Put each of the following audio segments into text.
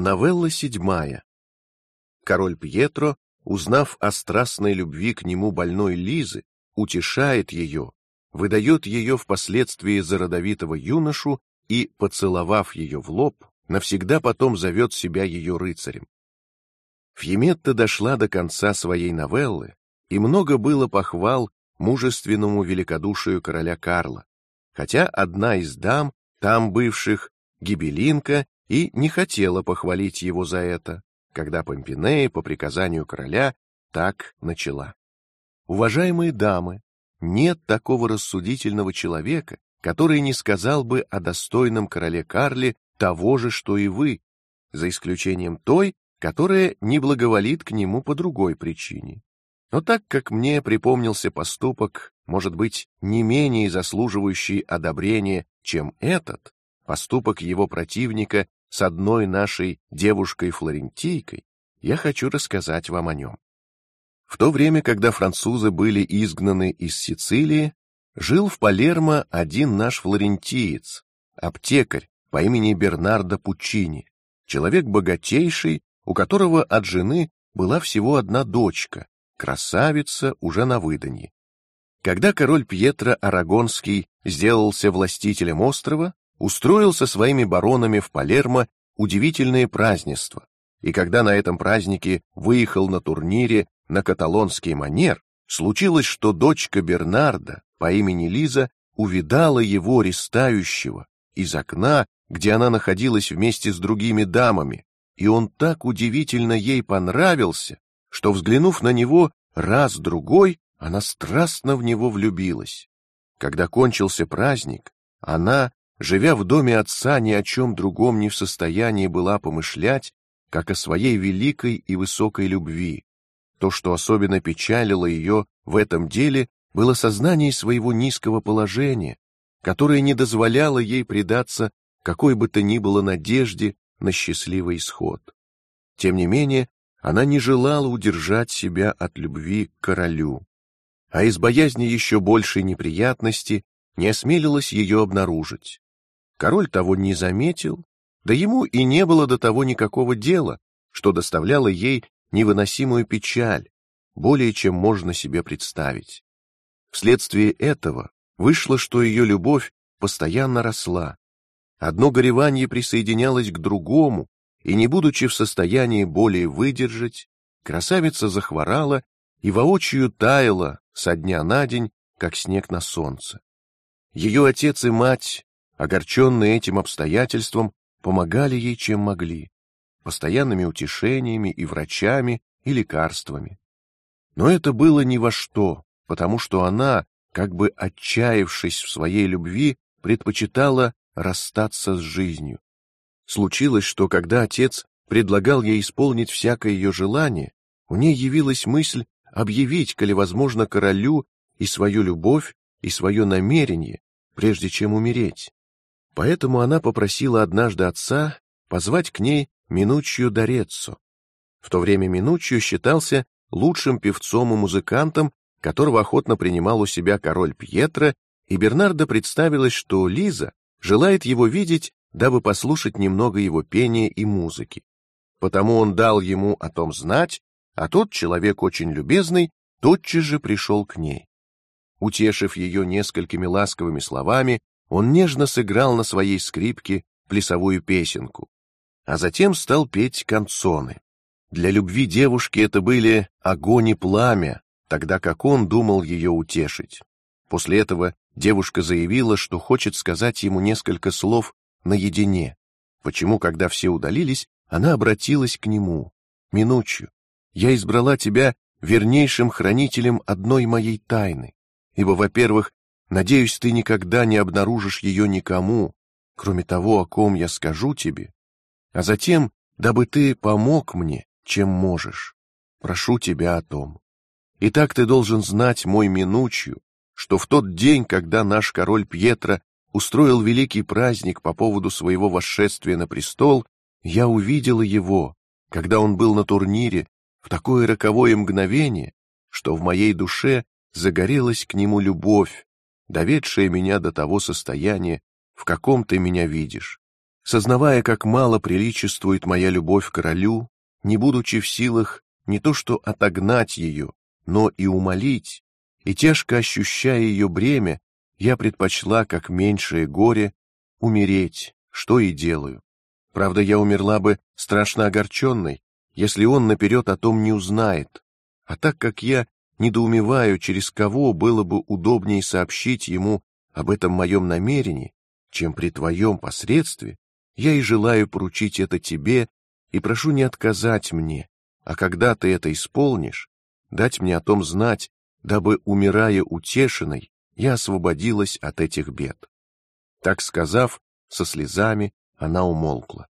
Новелла седьмая. Король Пьетро, узнав о страстной любви к нему больной Лизы, утешает ее, выдает ее впоследствии за родовитого юношу и, поцеловав ее в лоб, навсегда потом зовет себя ее рыцарем. Фьеметта дошла до конца своей новеллы, и много было похвал мужественному великодушию короля Карла, хотя одна из дам, там бывших, Гибелинка, и не хотела похвалить его за это, когда Помпинея по приказанию короля так начала: "Уважаемые дамы, нет такого рассудительного человека, который не сказал бы о достойном короле Карле того же, что и вы, за исключением той, которая не благоволит к нему по другой причине. Но так как мне припомнился поступок, может быть, не менее заслуживающий одобрения, чем этот поступок его противника с одной нашей девушкой-флорентийкой, я хочу рассказать вам о нем. В то время, когда французы были изгнаны из Сицилии, жил в Палермо один наш флорентиец, аптекарь по имени Бернардо Пуччини, человек богатейший, у которого от жены была всего одна дочка, красавица уже на выданье. Когда король Пьетро Арагонский сделался властителем острова, устроил со своими баронами в Палермо удивительные празднества, и когда на этом празднике выехал на турнире на каталонский манер, случилось, что дочка Бернарда по имени Лиза увидала его рестающего из окна, где она находилась вместе с другими дамами, и он так удивительно ей понравился, что взглянув на него раз другой, она страстно в него влюбилась. Когда кончился праздник, она живя в доме отца, ни о чем другом не в состоянии была помышлять, как о своей великой и высокой любви. То, что особенно печалило ее в этом деле, было сознание своего низкого положения, которое не дозволяло ей предаться какой бы то ни было надежде на счастливый исход. Тем не менее, она не желала удержать себя от любви к королю, а из боязни еще большей неприятности не осмелилась ее обнаружить. Король того не заметил, да ему и не было до того никакого дела, что доставляло ей невыносимую печаль, более чем можно себе представить. Вследствие этого вышло, что ее любовь постоянно росла. Одно горевание присоединялось к другому, и не будучи в состоянии более выдержать, красавица захворала и воочию таяла со дня на день, как снег на солнце. Ее отец и мать огорченные этим обстоятельством, помогали ей чем могли, постоянными утешениями и врачами и лекарствами. Но это было ни во что, потому что она, как бы отчаявшись в своей любви, предпочитала расстаться с жизнью. Случилось, что когда отец предлагал ей исполнить всякое ее желание, у ней явилась мысль объявить, коли возможно, королю и свою любовь и свое намерение, прежде чем умереть. Поэтому она попросила однажды отца позвать к ней Минучью Дореццо. В то время Минучью считался лучшим певцом и музыкантом, которого охотно принимал у себя король Пьетро, и Бернардо представилось, что Лиза желает его видеть, дабы послушать немного его пения и музыки. Потому он дал ему о том знать, а тот человек очень любезный тотчас же пришел к ней. Утешив ее несколькими ласковыми словами, он нежно сыграл на своей скрипке плясовую песенку, а затем стал петь канцоны. Для любви девушки это были огонь и пламя, тогда как он думал ее утешить. После этого девушка заявила, что хочет сказать ему несколько слов наедине. Почему, когда все удалились, она обратилась к нему: "Минучью, я избрала тебя вернейшим хранителем одной моей тайны, ибо, во-первых, Надеюсь, ты никогда не обнаружишь ее никому, кроме того, о ком я скажу тебе, а затем, дабы ты помог мне, чем можешь. Прошу тебя о том. И так ты должен знать, мой Минучью, что в тот день, когда наш король Пьетро устроил великий праздник по поводу своего восшествия на престол, я увидела его, когда он был на турнире, в такое роковое мгновение, что в моей душе загорелась к нему любовь, доведшее меня до того состояния, в каком ты меня видишь. сознавая, как мало приличествует моя любовь к королю, не будучи в силах не то что отогнать ее, но и умолить, и тяжко ощущая ее бремя, я предпочла, как меньшее горе, умереть, что и делаю. Правда, я умерла бы страшно огорченной, если он наперед о том не узнает. А так как я недоумеваю, через кого было бы удобнее сообщить ему об этом моем намерении, чем при твоем посредстве, я и желаю поручить это тебе и прошу не отказать мне, а когда ты это исполнишь, дать мне о том знать, дабы умирая утешенной, я освободилась от этих бед. Так сказав, со слезами она умолкла.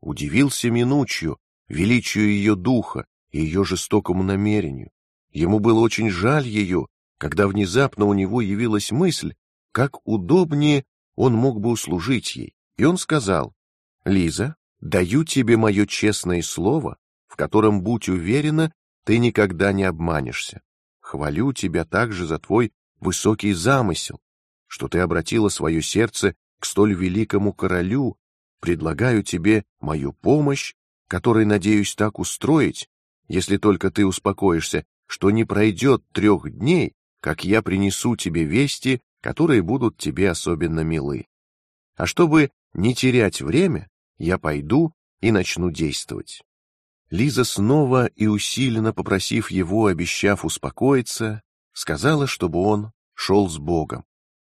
Удивился Минучью величию ее духа и ее жестокому намерению. Ему было очень жаль ее, когда внезапно у него явилась мысль, как удобнее он мог бы услужить ей, и он сказал: "Лиза, даю тебе мое честное слово, в котором, будь уверена, ты никогда не обманешься. Хвалю тебя также за твой высокий замысел, что ты обратила свое сердце к столь великому королю. Предлагаю тебе мою помощь, которой надеюсь так устроить, если только ты успокоишься, что не пройдет трех дней, как я принесу тебе вести, которые будут тебе особенно милы. А чтобы не терять время, я пойду и начну действовать. Лиза снова и усиленно попросив его, обещав успокоиться, сказала, чтобы он шел с Богом.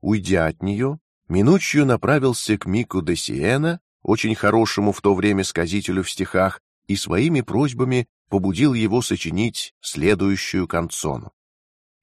Уйдя от нее, Минучью направился к Мику де Сиена, очень хорошему в то время сказителю в стихах, и своими просьбами побудил его сочинить следующую канцону: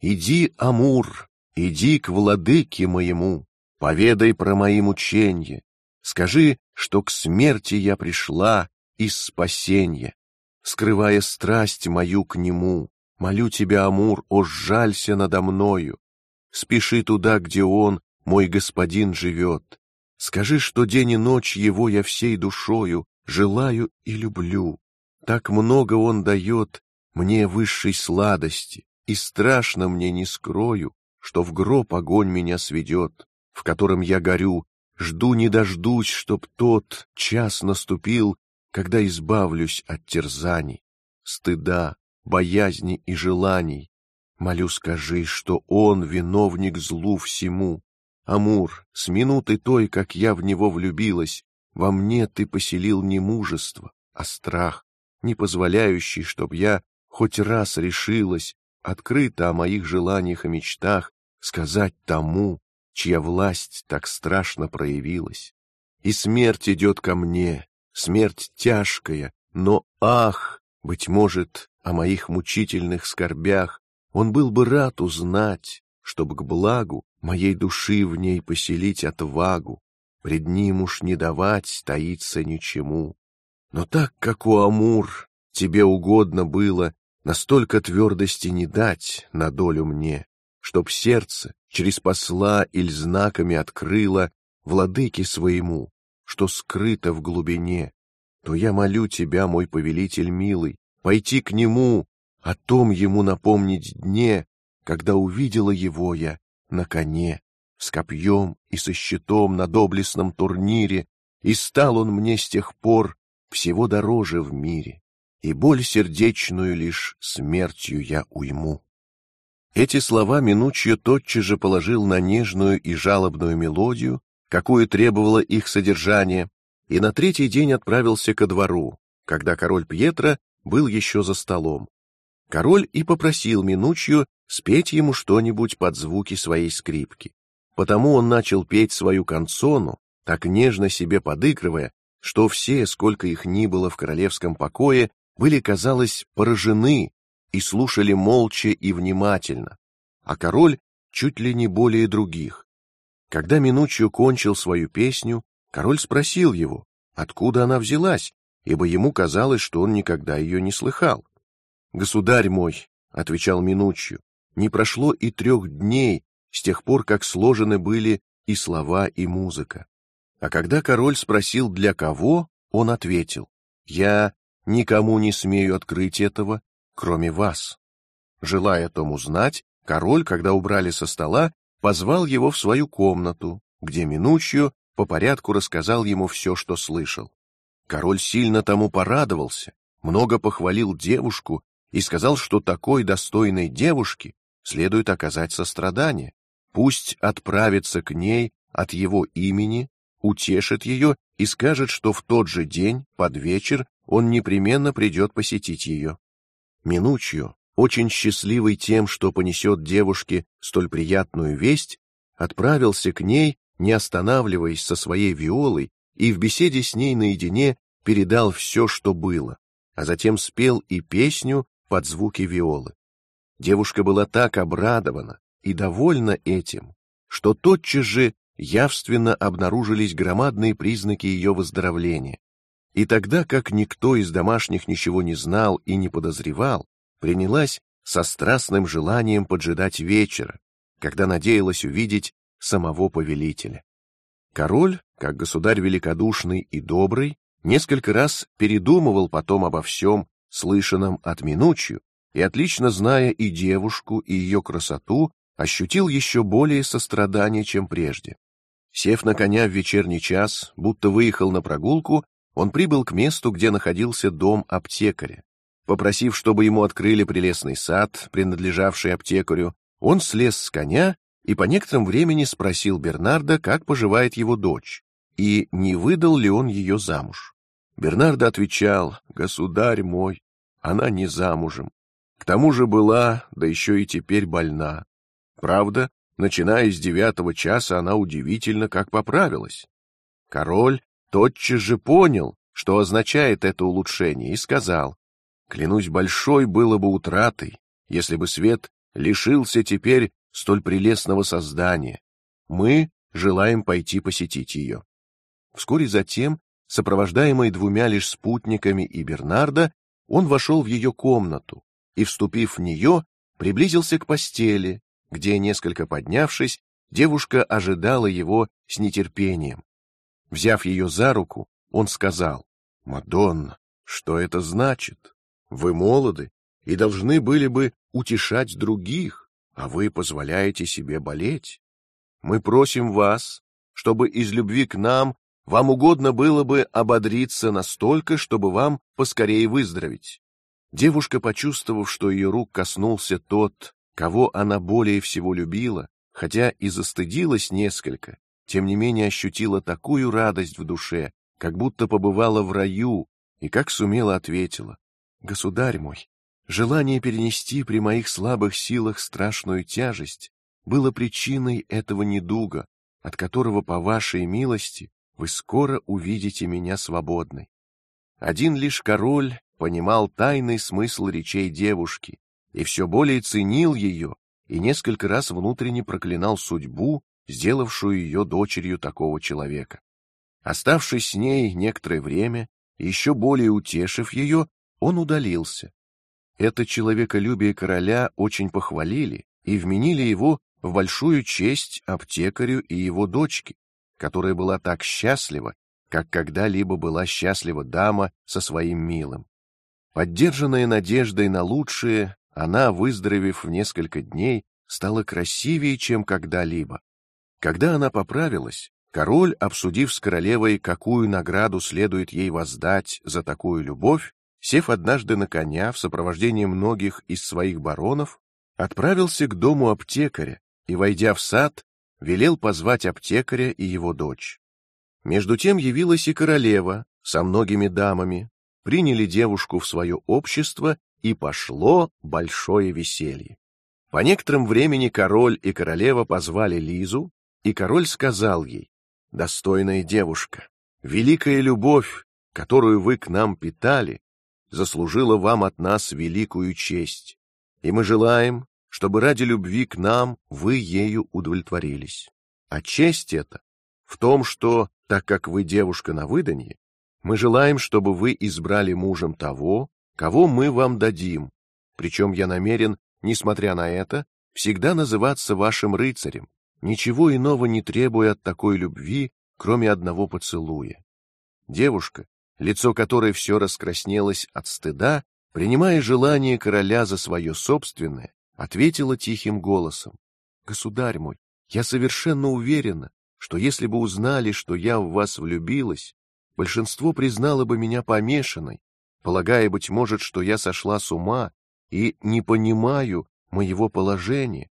"Иди, Амур, иди к владыке моему, поведай про мои мучения, скажи, что к смерти я пришла из спасения, скрывая страсть мою к нему, молю тебя, Амур, о жалься надо мною, спеши туда, где он, мой господин, живет, скажи, что день и ночь его я всей душою желаю и люблю, так много он дает мне высшей сладости, и страшно мне не скрою, что в гроб огонь меня сведет, в котором я горю, жду не дождусь, чтоб тот час наступил, когда избавлюсь от терзаний, стыда, боязни и желаний. Молю, скажи, что он виновник злу всему. Амур, с минуты той, как я в него влюбилась, во мне ты поселил не мужество, а страх не позволяющий, чтоб я хоть раз решилась открыто о моих желаниях и мечтах сказать тому, чья власть так страшно проявилась. И смерть идет ко мне, смерть тяжкая, но ах, быть может, о моих мучительных скорбях он был бы рад узнать, чтобы к благу моей души в ней поселить отвагу, пред ним уж не давать таиться ничему. Но так как у Амур тебе угодно было настолько твердости не дать на долю мне, чтоб сердце через посла или знаками открыло владыке своему, что скрыто в глубине, то я молю тебя, мой повелитель милый, пойти к нему, о том ему напомнить дне, когда увидела его я на коне с копьем и со щитом на доблестном турнире, и стал он мне с тех пор всего дороже в мире, и боль сердечную лишь смертью я уйму. Эти слова Минучьо тотчас же положил на нежную и жалобную мелодию, какую требовало их содержание, и на третий день отправился ко двору, когда король Пьетро был еще за столом. Король и попросил Минучью спеть ему что-нибудь под звуки своей скрипки. Потому он начал петь свою канцону, так нежно себе подыгрывая, что все, сколько их ни было в королевском покое, были, казалось, поражены и слушали молча и внимательно, а король чуть ли не более других. Когда Минуччо кончил свою песню, король спросил его, откуда она взялась, ибо ему казалось, что он никогда ее не слыхал. Государь мой, отвечал Минуччо, не прошло и трех дней с тех пор, как сложены были и слова, и музыка. А когда король спросил для кого, он ответил: я никому не смею открыть этого, кроме вас. Желая тому знать, король, когда убрали со стола, позвал его в свою комнату, где Минучью по порядку рассказал ему все, что слышал. Король сильно тому порадовался, много похвалил девушку и сказал, что такой достойной девушке следует оказать сострадание. Пусть отправится к ней от его имени, утешит ее и скажет, что в тот же день под вечер он непременно придет посетить ее. Минучью, очень счастливый тем, что понесет девушке столь приятную весть, отправился к ней, не останавливаясь со своей виолой, и в беседе с ней наедине передал все, что было, а затем спел и песню под звуки виолы. Девушка была так обрадована и довольна этим, что тотчас же явственно обнаружились громадные признаки ее выздоровления. И тогда, как никто из домашних ничего не знал и не подозревал, принялась со страстным желанием поджидать вечера, когда надеялась увидеть самого повелителя. Король, как государь великодушный и добрый, несколько раз передумывал потом обо всем, слышанном от Минучью, и отлично зная и девушку, и ее красоту, ощутил еще более сострадания, чем прежде. Сев на коня в вечерний час, будто выехал на прогулку, он прибыл к месту, где находился дом аптекаря. Попросив, чтобы ему открыли прелестный сад, принадлежавший аптекарю, он слез с коня и по некотором времени спросил Бернарда, как поживает его дочь и не выдал ли он ее замуж. Бернардо отвечал: "Государь мой, она не замужем, к тому же была, да еще и теперь больна. Правда, начиная с девятого часа она удивительно как поправилась. Король тотчас же понял, что означает это улучшение, и сказал: "Клянусь, большой было бы утратой, если бы свет лишился теперь столь прелестного создания. Мы желаем пойти посетить ее". Вскоре затем, сопровождаемый двумя лишь спутниками и Бернарда, он вошел в ее комнату и, вступив в нее, приблизился к постели, где, несколько поднявшись, девушка ожидала его с нетерпением. Взяв ее за руку, он сказал: "Мадонна, что это значит? Вы молоды и должны были бы утешать других, а вы позволяете себе болеть. Мы просим вас, чтобы из любви к нам вам угодно было бы ободриться настолько, чтобы вам поскорее выздороветь. Девушка, почувствовав, что ее рук коснулся тот, кого она более всего любила, хотя и застыдилась несколько, тем не менее ощутила такую радость в душе, как будто побывала в раю, и как сумела ответила: "Государь мой, желание перенести при моих слабых силах страшную тяжесть было причиной этого недуга, от которого по вашей милости вы скоро увидите меня свободной. Один лишь король понимал тайный смысл речей девушки и все более ценил ее и несколько раз внутренне проклинал судьбу, сделавшую ее дочерью такого человека. Оставшись с ней некоторое время, еще более утешив ее, он удалился. Это человеколюбие короля очень похвалили и вменили его в большую честь аптекарю и его дочке, которая была так счастлива, как когда-либо была счастлива дама со своим милым. Поддержанная надеждой на лучшее, она, выздоровев в несколько дней, стала красивее, чем когда-либо. Когда она поправилась, король, обсудив с королевой, какую награду следует ей воздать за такую любовь, сев однажды на коня в сопровождении многих из своих баронов, отправился к дому аптекаря и, войдя в сад, велел позвать аптекаря и его дочь. Между тем явилась и королева со многими дамами, приняли девушку в свое общество и пошло большое веселье. По некоторым времени король и королева позвали Лизу, и король сказал ей: "Достойная девушка, великая любовь, которую вы к нам питали, заслужила вам от нас великую честь, и мы желаем, чтобы ради любви к нам вы ею удовлетворились. А честь это в том, что, так как вы девушка на выданье, мы желаем, чтобы вы избрали мужем того, кого мы вам дадим. Причем я намерен, несмотря на это, всегда называться вашим рыцарем, ничего иного не требуя от такой любви, кроме одного поцелуя. Девушка, лицо которой все раскраснелось от стыда, принимая желание короля за свое собственное, ответила тихим голосом: "Государь мой, я совершенно уверена, что если бы узнали, что я в вас влюбилась, большинство признало бы меня помешанной, полагая быть может, что я сошла с ума и не понимаю моего положения,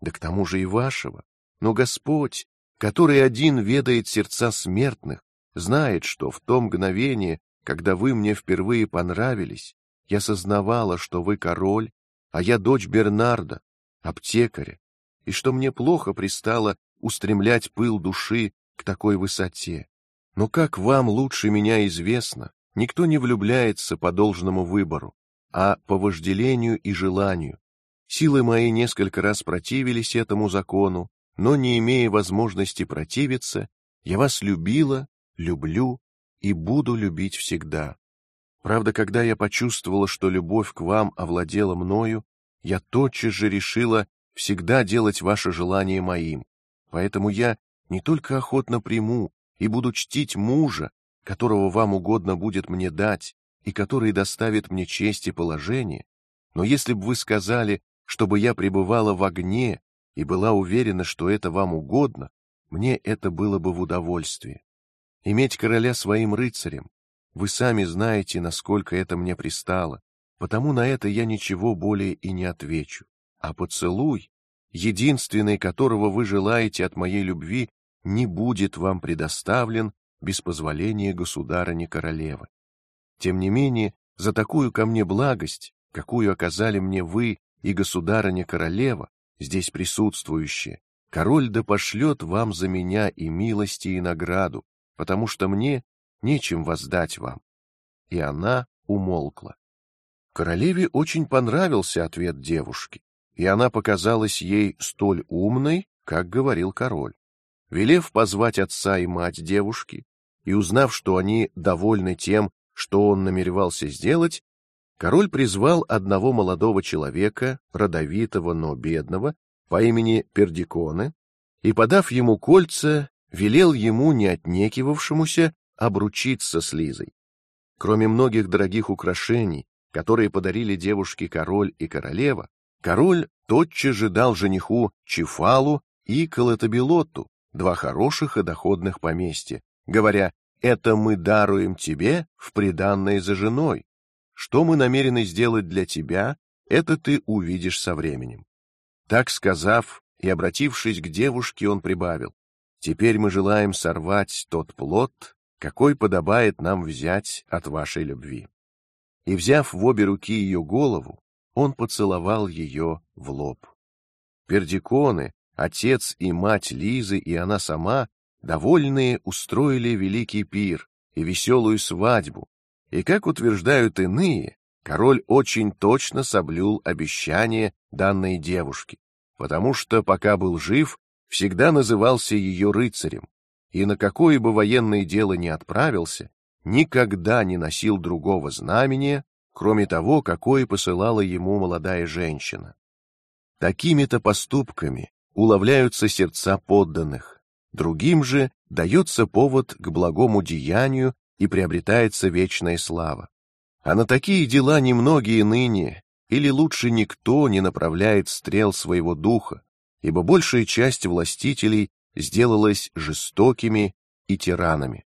да к тому же и вашего. Но Господь, который один ведает сердца смертных, знает, что в том мгновение, когда вы мне впервые понравились, я сознавала, что вы король, а я дочь Бернарда, аптекаря, и что мне плохо пристало устремлять пыл души к такой высоте. Но как вам лучше меня известно, никто не влюбляется по должному выбору, а по вожделению и желанию. Силы мои несколько раз противились этому закону, но не имея возможности противиться, я вас любила, люблю и буду любить всегда. Правда, когда я почувствовала, что любовь к вам овладела мною, я тотчас же решила всегда делать ваше желание моим. Поэтому я не только охотно приму и буду чтить мужа, которого вам угодно будет мне дать и который доставит мне честь и положение, но если бы вы сказали, чтобы я пребывала в огне и была уверена, что это вам угодно, мне это было бы в удовольствие. Иметь короля своим рыцарем, вы сами знаете, насколько это мне пристало, потому на это я ничего более и не отвечу. А поцелуй, единственный, которого вы желаете от моей любви, не будет вам предоставлен без позволения государыни королевы. Тем не менее, за такую ко мне благость, какую оказали мне вы и государыня королева, здесь присутствующие, король да пошлет вам за меня и милости и награду, потому что мне нечем воздать вам. И она умолкла. Королеве очень понравился ответ девушки, и она показалась ей столь умной, как говорил король. Велев позвать отца и мать девушки и узнав, что они довольны тем, что он намеревался сделать, король призвал одного молодого человека, родовитого, но бедного, по имени Пердиконе, и, подав ему кольца, велел ему, не отнекивавшемуся, обручиться с Лизой. Кроме многих дорогих украшений, которые подарили девушке король и королева, король тотчас же дал жениху Чифалу и Колотабилотту, два хороших и доходных поместья, говоря: "Это мы даруем тебе в приданное за женой. Что мы намерены сделать для тебя, это ты увидишь со временем". Так сказав и обратившись к девушке, он прибавил: "Теперь мы желаем сорвать тот плод, какой подобает нам взять от вашей любви". И взяв в обе руки ее голову, он поцеловал ее в лоб. Пердиконы, отец и мать Лизы и она сама, довольные, устроили великий пир и веселую свадьбу. И как утверждают иные, король очень точно соблюл обещание данной девушке, потому что пока был жив, всегда назывался ее рыцарем, и на какое бы военное дело ни отправился, никогда не носил другого знамения, кроме того, какое посылала ему молодая женщина. Такими-то поступками уловляются сердца подданных, другим же дается повод к благому деянию и приобретается вечная слава. А на такие дела немногие ныне, или лучше никто не направляет стрел своего духа, ибо большая часть властителей сделалась жестокими и тиранами.